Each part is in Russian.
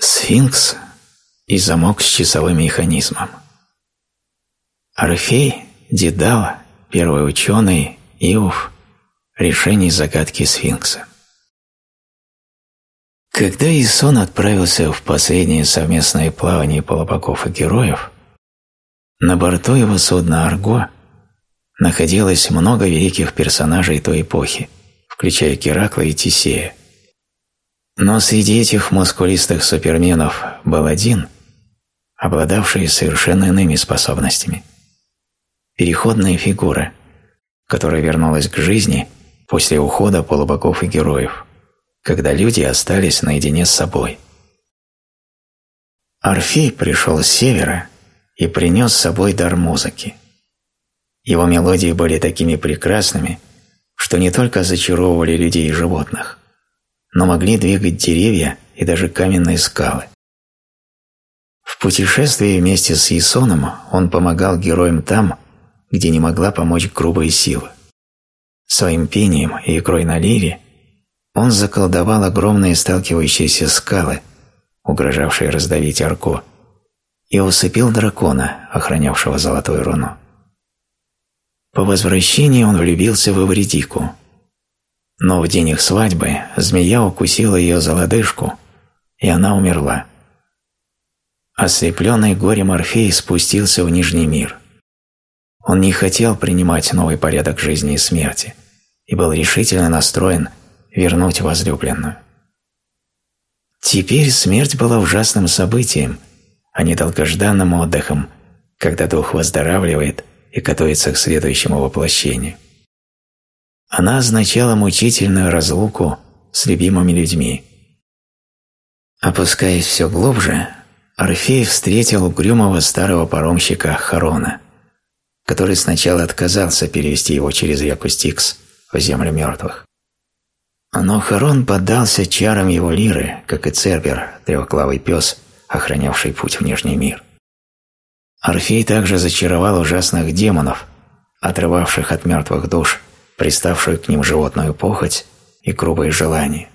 Сфинкс и замок с часовым механизмом. Орфей, Дедал, первый ученый, Иов, решение загадки сфинкса. Когда Исон отправился в последнее совместное плавание полубоков и героев, на борту его судна «Арго» находилось много великих персонажей той эпохи, включая Геракла и Тисея. Но среди этих мускулистых суперменов был один, обладавший совершенно иными способностями. Переходная фигура, которая вернулась к жизни после ухода полубогов и героев – когда люди остались наедине с собой. Орфей пришел с севера и принес с собой дар музыки. Его мелодии были такими прекрасными, что не только зачаровывали людей и животных, но могли двигать деревья и даже каменные скалы. В путешествии вместе с Исоном он помогал героям там, где не могла помочь грубая сила. Своим пением и игрой на лире он заколдовал огромные сталкивающиеся скалы, угрожавшие раздавить Арко, и усыпил дракона, охранявшего золотую руну. По возвращении он влюбился в Эвредику, но в день их свадьбы змея укусила ее за лодыжку, и она умерла. Ослепленный горем Орфей спустился в Нижний мир. Он не хотел принимать новый порядок жизни и смерти и был решительно настроен вернуть возлюбленную. Теперь смерть была ужасным событием, а не долгожданным отдыхом, когда дух выздоравливает и готовится к следующему воплощению. Она означала мучительную разлуку с любимыми людьми. Опускаясь все глубже, Орфей встретил угрюмого старого паромщика Харона, который сначала отказался перевести его через реку Стикс в землю мертвых. Но Харон поддался чарам его лиры, как и Цербер, трехглавый пес, охранявший путь в Нижний мир. Орфей также зачаровал ужасных демонов, отрывавших от мертвых душ, приставшую к ним животную похоть и грубые желания.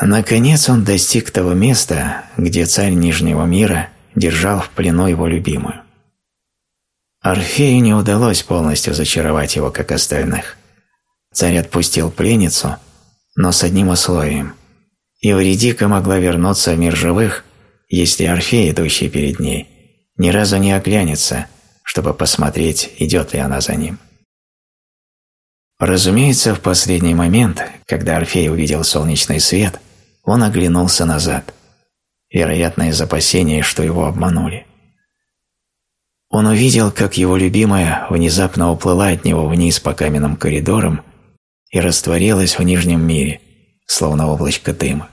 Наконец он достиг того места, где царь Нижнего мира держал в плену его любимую. Орфею не удалось полностью зачаровать его, как остальных – Царь отпустил пленницу, но с одним условием. Евредика могла вернуться в мир живых, если Орфей, идущий перед ней, ни разу не оглянется, чтобы посмотреть, идет ли она за ним. Разумеется, в последний момент, когда Орфей увидел солнечный свет, он оглянулся назад, вероятно, из опасения, что его обманули. Он увидел, как его любимая внезапно уплыла от него вниз по каменным коридорам и растворилась в нижнем мире, словно облачко дыма.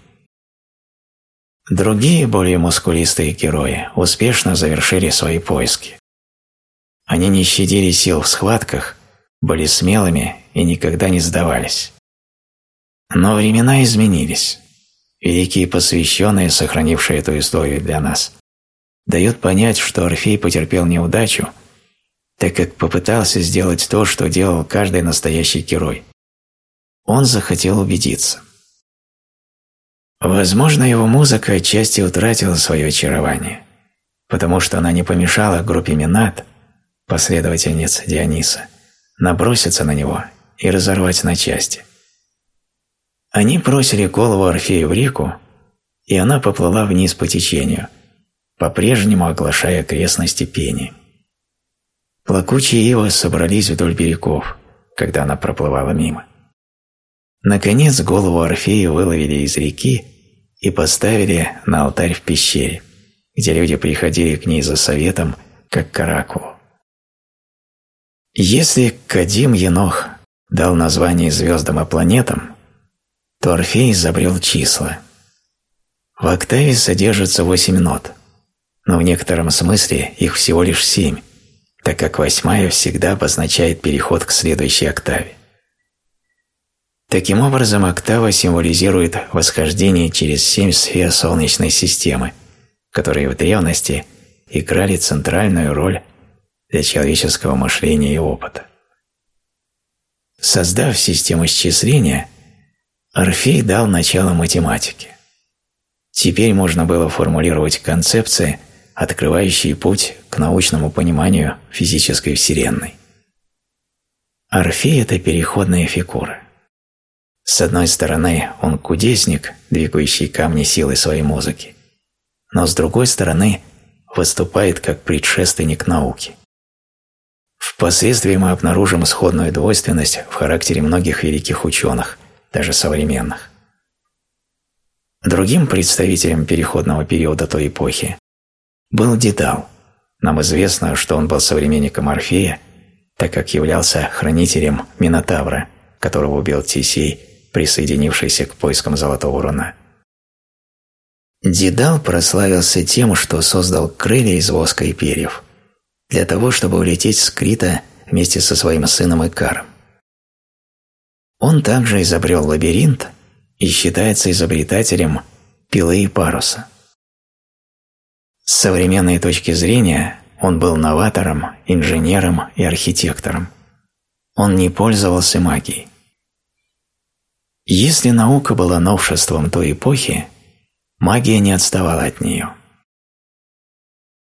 Другие, более мускулистые герои успешно завершили свои поиски. Они не щадили сил в схватках, были смелыми и никогда не сдавались. Но времена изменились. Великие посвященные, сохранившие эту историю для нас, дают понять, что Орфей потерпел неудачу, так как попытался сделать то, что делал каждый настоящий герой он захотел убедиться. Возможно, его музыка отчасти утратила свое очарование, потому что она не помешала группе Минат, последовательниц Диониса, наброситься на него и разорвать на части. Они бросили голову Орфею в реку, и она поплыла вниз по течению, по-прежнему оглашая окрестности пени. Плакучие ивы собрались вдоль берегов, когда она проплывала мимо. Наконец голову Орфея выловили из реки и поставили на алтарь в пещере, где люди приходили к ней за советом, как к оракулу. Если Кадим Енох дал название звездам и планетам, то Орфей изобрел числа. В октаве содержится восемь нот, но в некотором смысле их всего лишь семь, так как восьмая всегда обозначает переход к следующей октаве. Таким образом, октава символизирует восхождение через семь сфер Солнечной системы, которые в древности играли центральную роль для человеческого мышления и опыта. Создав систему счисления, Орфей дал начало математике. Теперь можно было формулировать концепции, открывающие путь к научному пониманию физической Вселенной. Орфей – это переходная фигура. С одной стороны, он кудесник, двигающий камни силой своей музыки, но с другой стороны, выступает как предшественник науки. Впоследствии мы обнаружим сходную двойственность в характере многих великих ученых, даже современных. Другим представителем переходного периода той эпохи был Дедал. Нам известно, что он был современником Орфея, так как являлся хранителем Минотавра, которого убил Тисей, присоединившийся к поискам Золотого Руна. Дедал прославился тем, что создал крылья из воска и перьев для того, чтобы улететь с Крита вместе со своим сыном Икаром. Он также изобрел лабиринт и считается изобретателем пилы и паруса. С современной точки зрения он был новатором, инженером и архитектором. Он не пользовался магией. Если наука была новшеством той эпохи, магия не отставала от нее.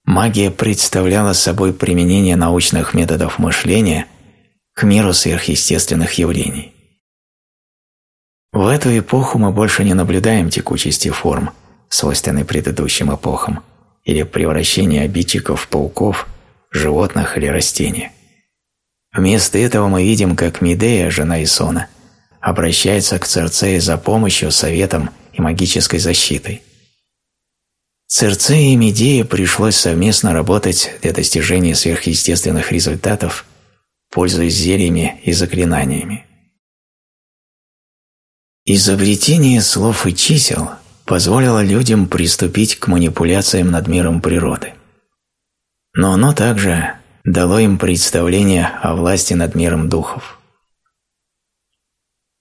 Магия представляла собой применение научных методов мышления к миру сверхъестественных явлений. В эту эпоху мы больше не наблюдаем текучести форм, свойственной предыдущим эпохам, или превращения обидчиков в пауков, животных или растения. Вместо этого мы видим, как Медея, жена Исона, обращается к Церцеи за помощью, советом и магической защитой. Церцеи и Медее пришлось совместно работать для достижения сверхъестественных результатов, пользуясь зельями и заклинаниями. Изобретение слов и чисел позволило людям приступить к манипуляциям над миром природы. Но оно также дало им представление о власти над миром духов.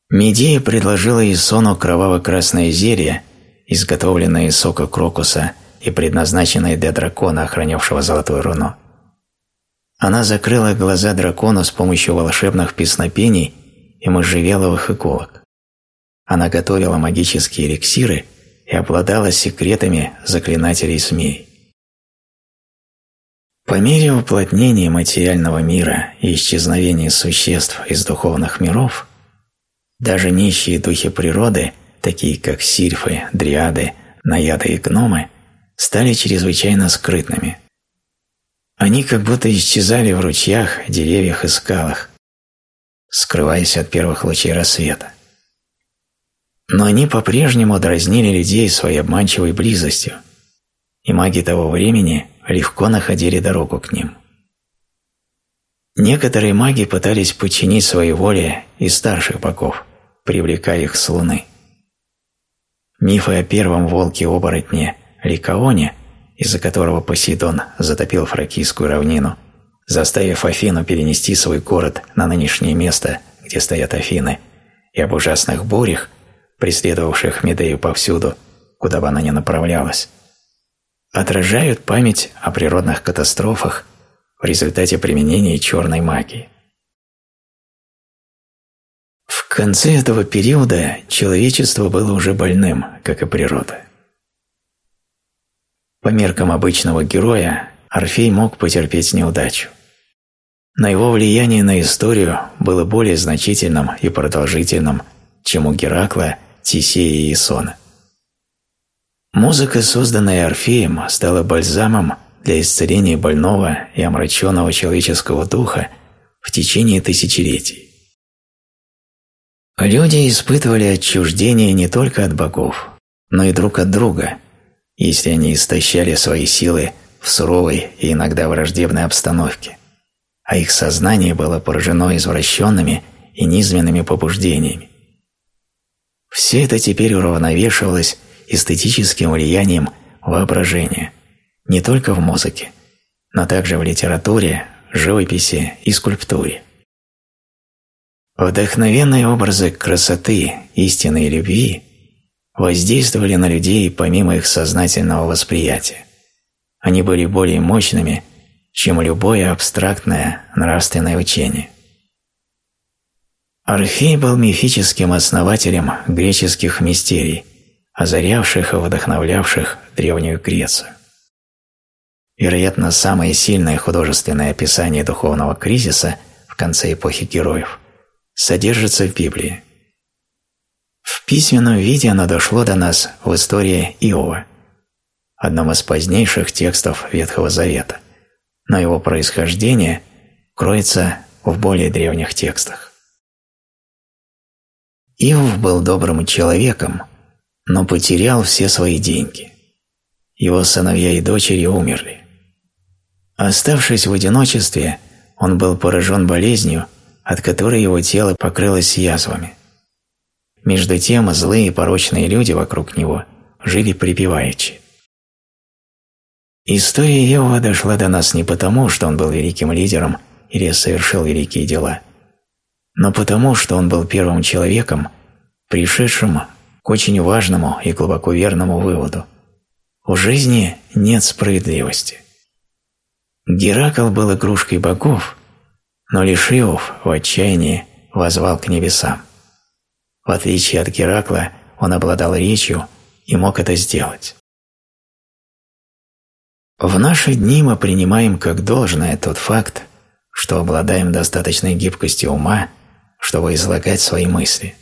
Медея предложила Исону кроваво-красное зелье, изготовленное из сока крокуса и предназначенное для дракона, охранявшего золотую руну. Она закрыла глаза дракону с помощью волшебных песнопений и можжевеловых иголок. Она готовила магические эликсиры и обладала секретами заклинателей змей. По мере уплотнения материального мира и исчезновения существ из духовных миров, даже нищие духи природы, такие как сильфы, дриады, наяды и гномы, стали чрезвычайно скрытными. Они как будто исчезали в ручьях, деревьях и скалах, скрываясь от первых лучей рассвета но они по-прежнему дразнили людей своей обманчивой близостью, и маги того времени легко находили дорогу к ним. Некоторые маги пытались подчинить своей воле и старших богов, привлекая их с луны. Мифы о первом волке-оборотне Ликаоне, из-за которого Посейдон затопил Фракийскую равнину, заставив Афину перенести свой город на нынешнее место, где стоят Афины, и об ужасных бурях – преследовавших Медею повсюду, куда бы она ни направлялась, отражают память о природных катастрофах в результате применения черной магии. В конце этого периода человечество было уже больным, как и природа. По меркам обычного героя Орфей мог потерпеть неудачу. Но его влияние на историю было более значительным и продолжительным, чем у Геракла Тисея и Исона. Музыка, созданная Орфеем, стала бальзамом для исцеления больного и омраченного человеческого духа в течение тысячелетий. Люди испытывали отчуждение не только от богов, но и друг от друга, если они истощали свои силы в суровой и иногда враждебной обстановке, а их сознание было поражено извращенными и низменными побуждениями. Все это теперь уравновешивалось эстетическим влиянием воображения, не только в музыке, но также в литературе, живописи и скульптуре. Вдохновенные образы красоты, истины и любви воздействовали на людей помимо их сознательного восприятия. Они были более мощными, чем любое абстрактное нравственное учение. Орфей был мифическим основателем греческих мистерий, озарявших и вдохновлявших Древнюю Грецию. Вероятно, самое сильное художественное описание духовного кризиса в конце эпохи героев содержится в Библии. В письменном виде оно дошло до нас в истории Иова, одном из позднейших текстов Ветхого Завета, но его происхождение кроется в более древних текстах. Иов был добрым человеком, но потерял все свои деньги. Его сыновья и дочери умерли. Оставшись в одиночестве, он был поражен болезнью, от которой его тело покрылось язвами. Между тем злые и порочные люди вокруг него жили припеваючи. История Иова дошла до нас не потому, что он был великим лидером или совершил великие дела, но потому, что он был первым человеком, пришедшим к очень важному и глубоко верному выводу. В жизни нет справедливости. Геракл был игрушкой богов, но лишь Иов в отчаянии возвал к небесам. В отличие от Геракла, он обладал речью и мог это сделать. В наши дни мы принимаем как должное тот факт, что обладаем достаточной гибкостью ума, чтобы излагать свои мысли.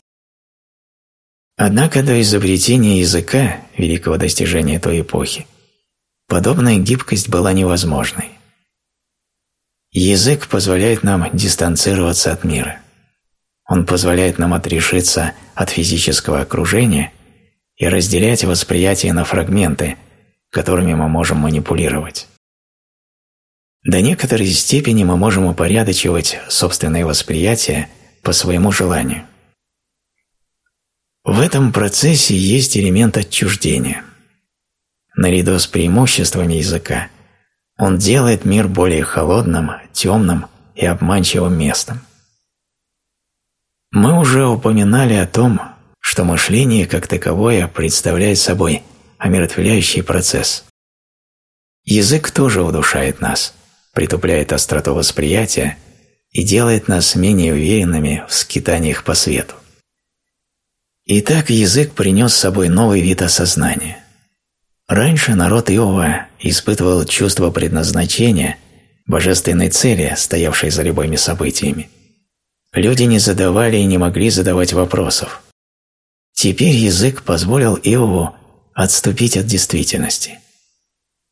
Однако до изобретения языка, великого достижения той эпохи, подобная гибкость была невозможной. Язык позволяет нам дистанцироваться от мира. Он позволяет нам отрешиться от физического окружения и разделять восприятие на фрагменты, которыми мы можем манипулировать. До некоторой степени мы можем упорядочивать собственное восприятие по своему желанию. В этом процессе есть элемент отчуждения. Наряду с преимуществами языка он делает мир более холодным, темным и обманчивым местом. Мы уже упоминали о том, что мышление как таковое представляет собой омертвляющий процесс. Язык тоже удушает нас, притупляет остроту восприятия и делает нас менее уверенными в скитаниях по свету. Итак, язык принес с собой новый вид осознания. Раньше народ Иова испытывал чувство предназначения, божественной цели, стоявшей за любыми событиями. Люди не задавали и не могли задавать вопросов. Теперь язык позволил Иову отступить от действительности.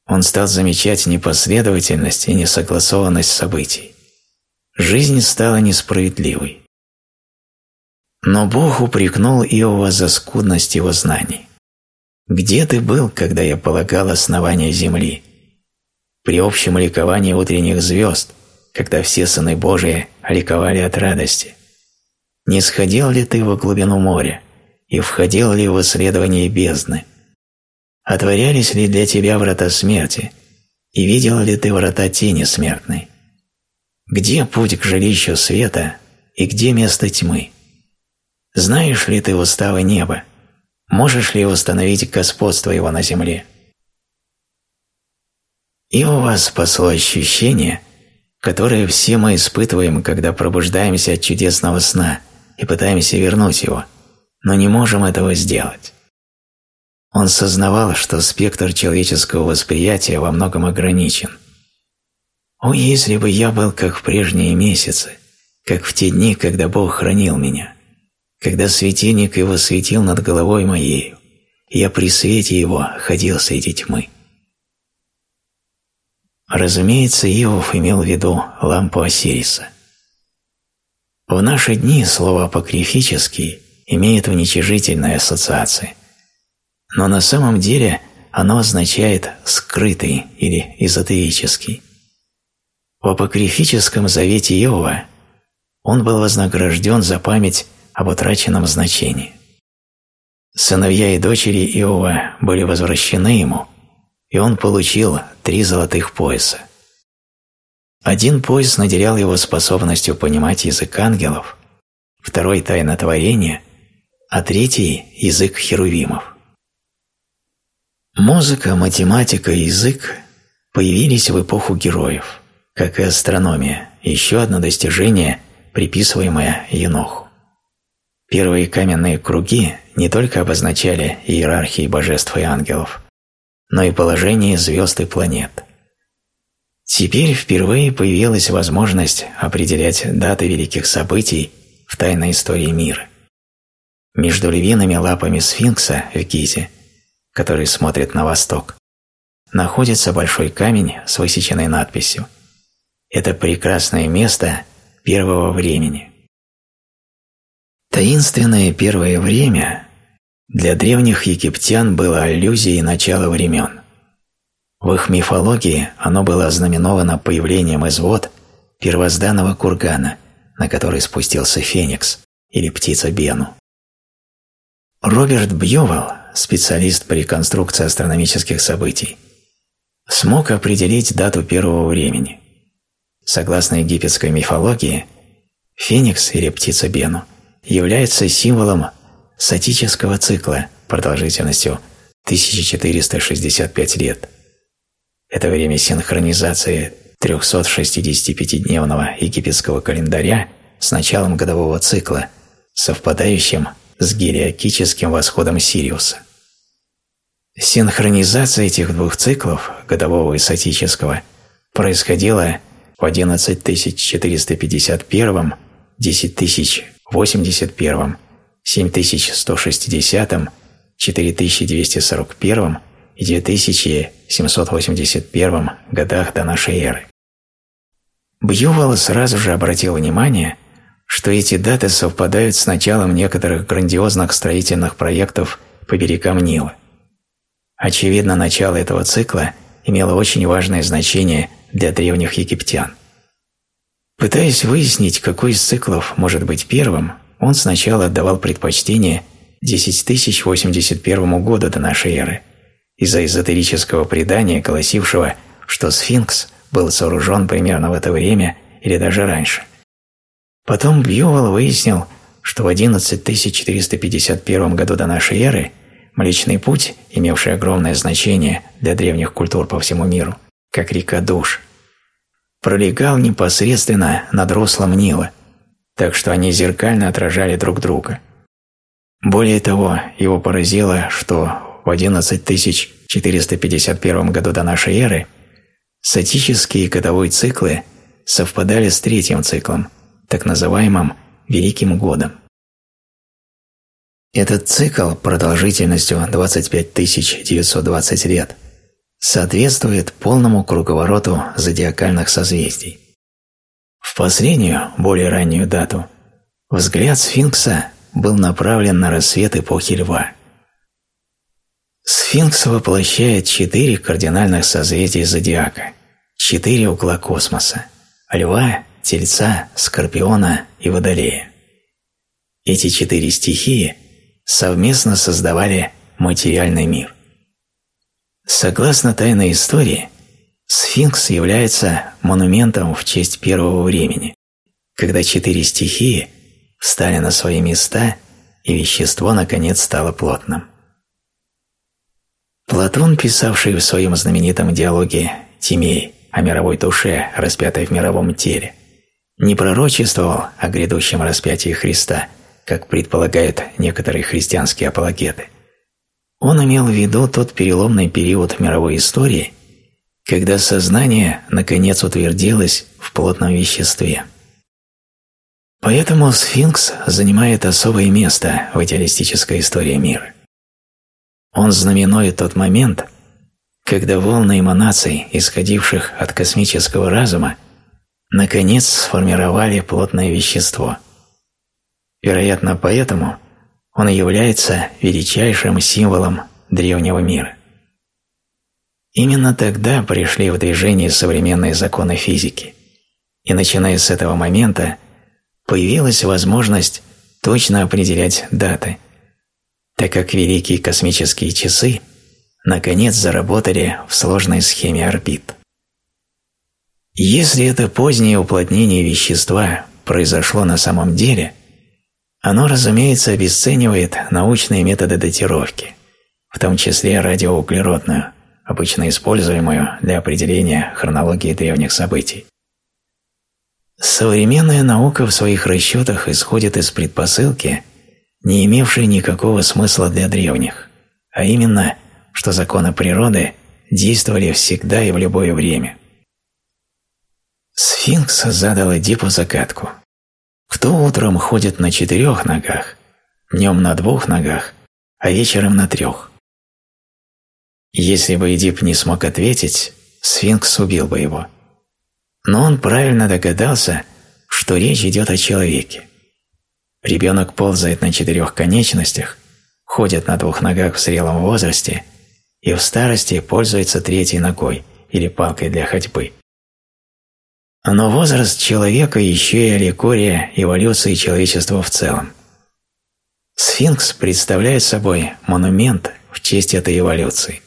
Он стал замечать непоследовательность и несогласованность событий. Жизнь стала несправедливой. Но Бог упрекнул Иова за скудность его знаний. «Где ты был, когда я полагал основания земли? При общем ликовании утренних звезд, когда все сыны Божии ликовали от радости. Не сходил ли ты во глубину моря и входил ли в исследование бездны? Отворялись ли для тебя врата смерти и видел ли ты врата тени смертной? Где путь к жилищу света и где место тьмы?» Знаешь ли ты уставы неба? Можешь ли установить господство его на земле? И у вас спасло ощущение, которое все мы испытываем, когда пробуждаемся от чудесного сна и пытаемся вернуть его, но не можем этого сделать. Он сознавал, что спектр человеческого восприятия во многом ограничен. «О, если бы я был как в прежние месяцы, как в те дни, когда Бог хранил меня!» когда светильник его светил над головой моей, я при свете его ходил среди тьмы. Разумеется, Иов имел в виду лампу Осириса. В наши дни слово «апокрифический» имеет уничижительные ассоциации, но на самом деле оно означает «скрытый» или «эзотерический». В апокрифическом завете Иова он был вознагражден за память об утраченном значении. Сыновья и дочери Иова были возвращены ему, и он получил три золотых пояса. Один пояс наделял его способностью понимать язык ангелов, второй – тайна творения, а третий – язык херувимов. Музыка, математика и язык появились в эпоху героев, как и астрономия, еще одно достижение, приписываемое Еноху. первые каменные круги не только обозначали иерархии божеств и ангелов, но и положение звезд и планет. Теперь впервые появилась возможность определять даты великих событий в тайной истории мира. Между львиными лапами сфинкса в Гизе, который смотрит на восток, находится большой камень с высеченной надписью «Это прекрасное место первого времени». Таинственное первое время для древних египтян было аллюзией начала времен. В их мифологии оно было ознаменовано появлением из вод первозданного кургана, на который спустился Феникс или птица Бену. Роберт Бьювелл, специалист по реконструкции астрономических событий, смог определить дату первого времени. Согласно египетской мифологии, Феникс или птица Бену является символом сатического цикла продолжительностью 1465 лет. Это время синхронизации 365-дневного египетского календаря с началом годового цикла, совпадающим с гелиокическим восходом Сириуса. Синхронизация этих двух циклов, годового и сатического, происходила в 11451, 10081, 7160, 4241 и 2781 годах до нашей эры. Бьювелл сразу же обратил внимание, что эти даты совпадают с началом некоторых грандиозных строительных проектов по берегам Нила – Очевидно, начало этого цикла имело очень важное значение для древних египтян. Пытаясь выяснить, какой из циклов может быть первым, он сначала отдавал предпочтение 10081 году до нашей эры из-за эзотерического предания, гласившего, что сфинкс был сооружен примерно в это время или даже раньше. Потом Бьювелл выяснил, что в 11451 году до нашей эры – Млечный Путь, имевший огромное значение для древних культур по всему миру, как река душ, пролегал непосредственно над руслом Нила, так что они зеркально отражали друг друга. Более того, его поразило, что в 11451 году до нашей эры сатические годовые циклы совпадали с третьим циклом, так называемым «Великим годом». Этот цикл продолжительностью 25 920 лет соответствует полному круговороту зодиакальных созвездий. В последнюю, более раннюю дату, взгляд сфинкса был направлен на рассвет эпохи Льва. Сфинкс воплощает четыре кардинальных созвездия зодиака, четыре угла космоса – Льва, Тельца, Скорпиона и Водолея. Эти четыре стихии – совместно создавали материальный мир. Согласно тайной истории, сфинкс является монументом в честь первого времени, когда четыре стихии встали на свои места и вещество наконец стало плотным. Платон, писавший в своем знаменитом диалоге «Тимей» о мировой душе, распятой в мировом теле, не пророчествовал о грядущем распятии Христа – как предполагают некоторые христианские апологеты. Он имел в виду тот переломный период мировой истории, когда сознание наконец утвердилось в плотном веществе. Поэтому сфинкс занимает особое место в идеалистической истории мира. Он знаменует тот момент, когда волны эманаций, исходивших от космического разума, наконец сформировали плотное вещество – Вероятно, поэтому он является величайшим символом древнего мира. Именно тогда пришли в движение современные законы физики, и начиная с этого момента появилась возможность точно определять даты, так как великие космические часы наконец заработали в сложной схеме орбит. Если это позднее уплотнение вещества произошло на самом деле – оно, разумеется, обесценивает научные методы датировки, в том числе радиоуглеродную, обычно используемую для определения хронологии древних событий. Современная наука в своих расчетах исходит из предпосылки, не имевший никакого смысла для древних, а именно, что законы природы действовали всегда и в любое время. Сфинкс задал Эдипу загадку. Кто утром ходит на четырех ногах, днем на двух ногах, а вечером на трех? Если бы Эдип не смог ответить, сфинкс убил бы его. Но он правильно догадался, что речь идет о человеке. Ребенок ползает на четырех конечностях, ходит на двух ногах в зрелом возрасте и в старости пользуется третьей ногой или палкой для ходьбы. Но возраст человека еще и аллегория эволюции человечества в целом. Сфинкс представляет собой монумент в честь этой эволюции.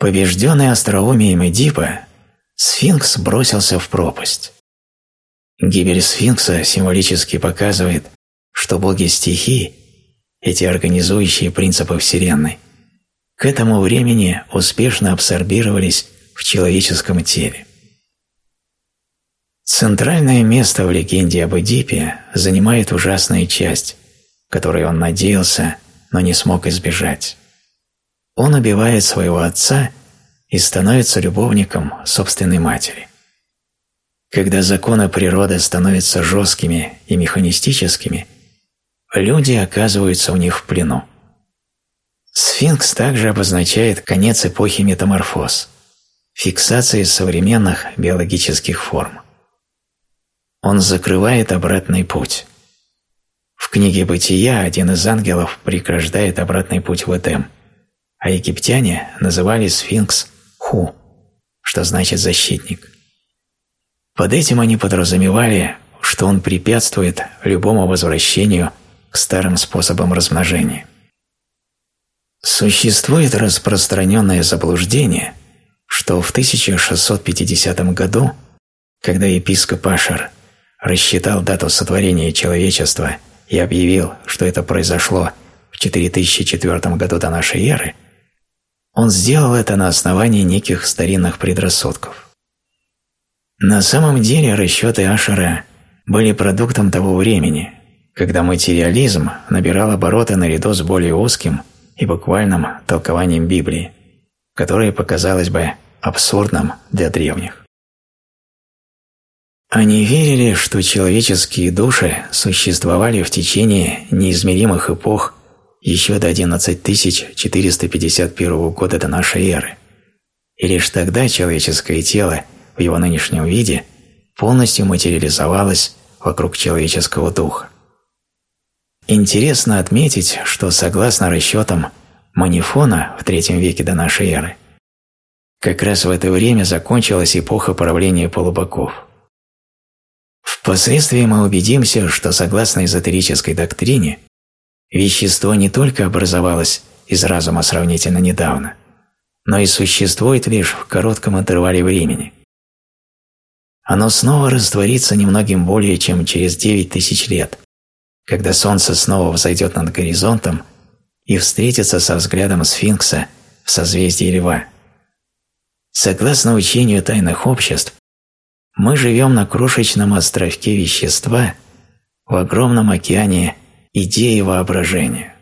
Побежденный остроумием Эдипа, сфинкс бросился в пропасть. Гибель сфинкса символически показывает, что боги стихии, эти организующие принципы Вселенной, к этому времени успешно абсорбировались в человеческом теле. Центральное место в легенде об Эдипе занимает ужасная часть, которой он надеялся, но не смог избежать. Он убивает своего отца и становится любовником собственной матери. Когда законы природы становятся жесткими и механистическими, люди оказываются у них в плену. Сфинкс также обозначает конец эпохи метаморфоз, фиксации современных биологических форм. Он закрывает обратный путь. В книге «Бытия» один из ангелов преграждает обратный путь в Эдем, а египтяне называли сфинкс Ху, что значит «защитник». Под этим они подразумевали, что он препятствует любому возвращению к старым способам размножения. Существует распространенное заблуждение, что в 1650 году, когда епископ Ашер рассчитал дату сотворения человечества и объявил, что это произошло в 4004 году до нашей эры, он сделал это на основании неких старинных предрассудков. На самом деле расчеты Ашера были продуктом того времени, когда материализм набирал обороты наряду с более узким и буквальным толкованием Библии, которое показалось бы абсурдным для древних. Они верили, что человеческие души существовали в течение неизмеримых эпох еще до 11451 года до нашей эры, и лишь тогда человеческое тело в его нынешнем виде полностью материализовалось вокруг человеческого духа. Интересно отметить, что согласно расчетам Манифона в III веке до нашей эры, как раз в это время закончилась эпоха правления полубоков – Впоследствии мы убедимся, что согласно эзотерической доктрине, вещество не только образовалось из разума сравнительно недавно, но и существует лишь в коротком интервале времени. Оно снова растворится немногим более чем через 9 тысяч лет, когда Солнце снова взойдет над горизонтом и встретится со взглядом сфинкса в созвездии Льва. Согласно учению тайных обществ, мы живем на крошечном островке вещества в огромном океане идеи воображения.